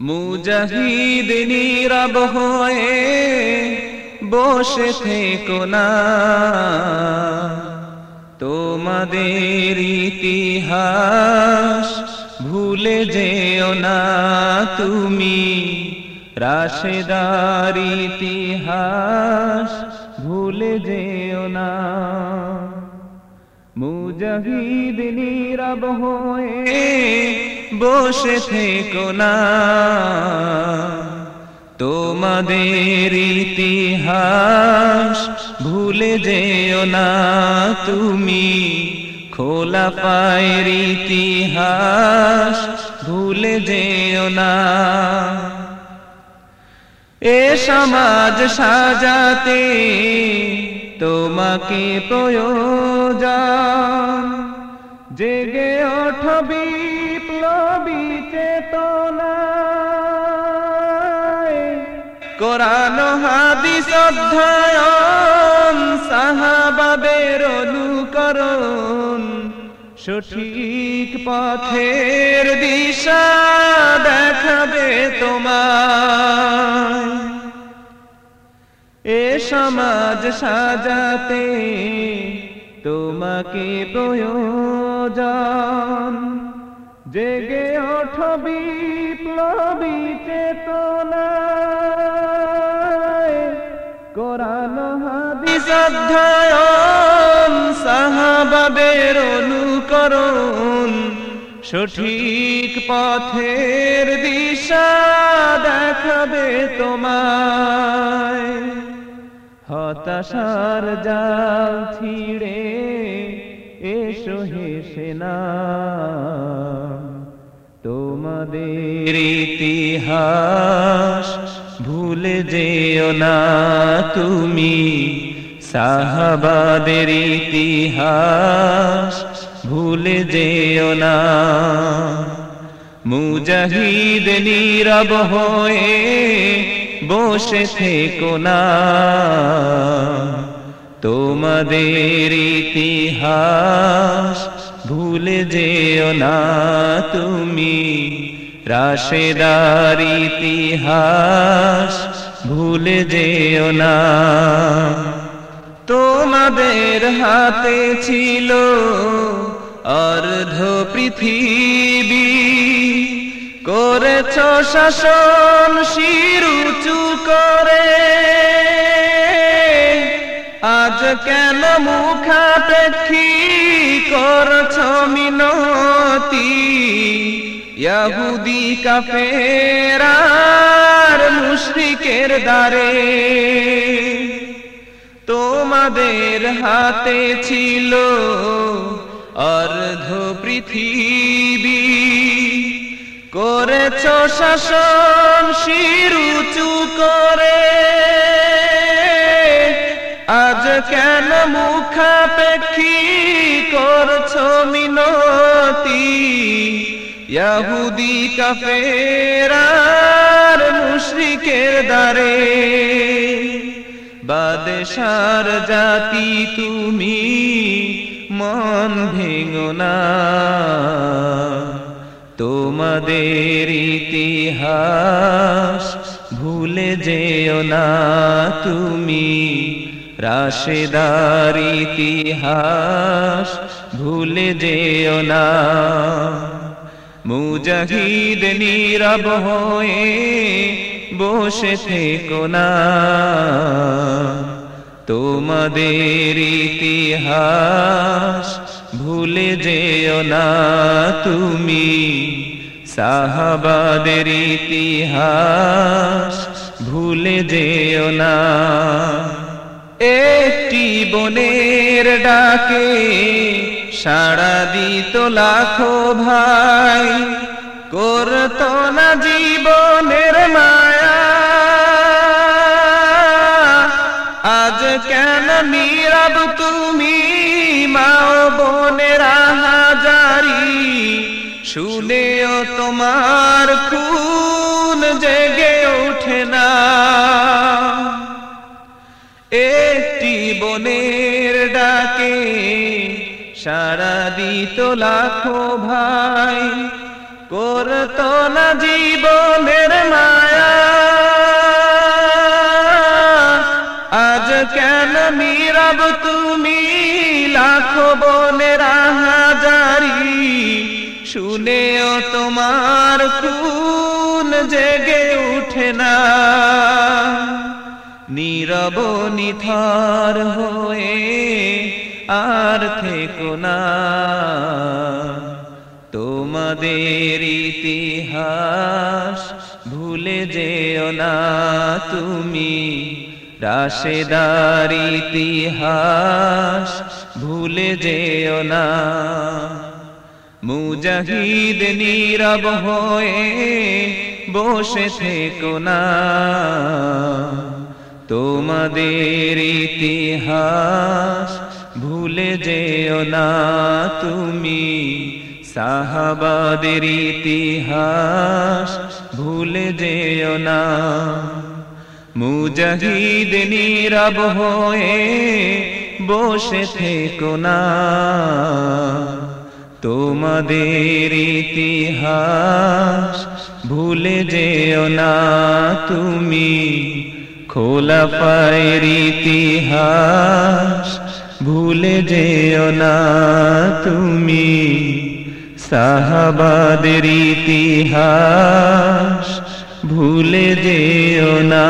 মুজাহিদ নীরব হয়ে বসে থেকো না। তোমাদের ইতিহাস ভুলে যেও না তুমি। রাশেদার ইতিহাস ভুলে যেও না। মুজাহিদ নীরব হয়ে বসে থেকো না। তোমাদের ইতিহাস ভুলে যেও না তুমি। খোলা পায়ের ইতিহাস ভুলে যেও না। এ সমাজ সাজাতে তোমাকে প্রয়োজন। জেগে ওঠ কোরআন, হাদিস, অধ্যয়ন, সাহাবাদের অনুকরণ। সঠিক পথের দিশা দেখাবে তোমার এ সমাজ সাজাতে তোমাকে প্রয়োজন। জেগে ওঠ বিপ্লবী চেতনায়। কোরআন, হাদিস অধ্যয়ন, সাহাবাদের অনুকরণ। সঠিক পথের দিশা দেখাবে তোমায়। হতাশার জাল ছিড়ে এসো হেসে না তোমাদের ইতিহাস, ভুলে যেও না তুমি। সাহাবাদের ইতিহাস, ভুলে যেও না। মুজাহিদ নীরব হয়ে বসে থেকো না। তোমাদের ইতিহাস ভুলে যেও না তুমি। রাশেদার ইতিহাস ভুলে যেও না। তোমাদের হাতে ছিল অর্ধ পৃথিবী। করেছ শাসন শিরুচু করে। আজ কেন মুখাপেক্ষী করছ মিনতি? ইয়াহুদি কাফেরার মুশরিকের দ্বারে। তোমাদের হাতে ছিল অর্ধ পৃথিবী। করেছ শাসন শিরুচু করে কেন মুখাপেক্ষী করছ মিনতি? ইয়াহুদি কাফেরার মুশরিকের দ্বারে। বাদশার জাতি তুমি, মন ভেঙো না। তোমাদের ইতিহাস ভুলে যেও না তুমি। রাশেদার ইতিহাস ভুলে যেও না। মুজাহিদ নীরব হয়ে বসে থেকো না। তোমাদের ইতিহাস ভুলে যেও না তুমি। সাহাবাদের ইতিহাস ভুলে যেও না। একটি বনের ডাকে সাড়া দিত লাখো ভাই। করত না জীবনের মায়া। আজ কেন নীরব তুমি? মাও বোনেরা হাজারি। শুনেও তোমার খুন জেগে সারা দিত লাখো ভাই। করতো না জীবনের মায়া। আজ কেন নীরব তুমি? লাখো বনের হাজারি শুনেও তোমার খুন জেগে উঠে না। নীরব নিথর হয়ে আর থেকো না। তোমাদের ইতিহাস ভুলে যেও না তুমি। রাশেদার ইতিহাস ভুলে যেও না। মুজাহিদ নীরব হয়ে বসে থেকো না। তোমাদের ইতিহাস ভুলে যেও না তুমি সাহাবাদের ইতিহাস, ভুলে যেও না। মুজাহিদ নীরব হয়ে বসে থেকো না। তোমাদের ইতিহাস, ভুলে যেও না তুমি খোলা পায়ের ইতিহাস ভুলে যেও না তুমি সাহাবাদের ইতিহাস ভুলে যেও না।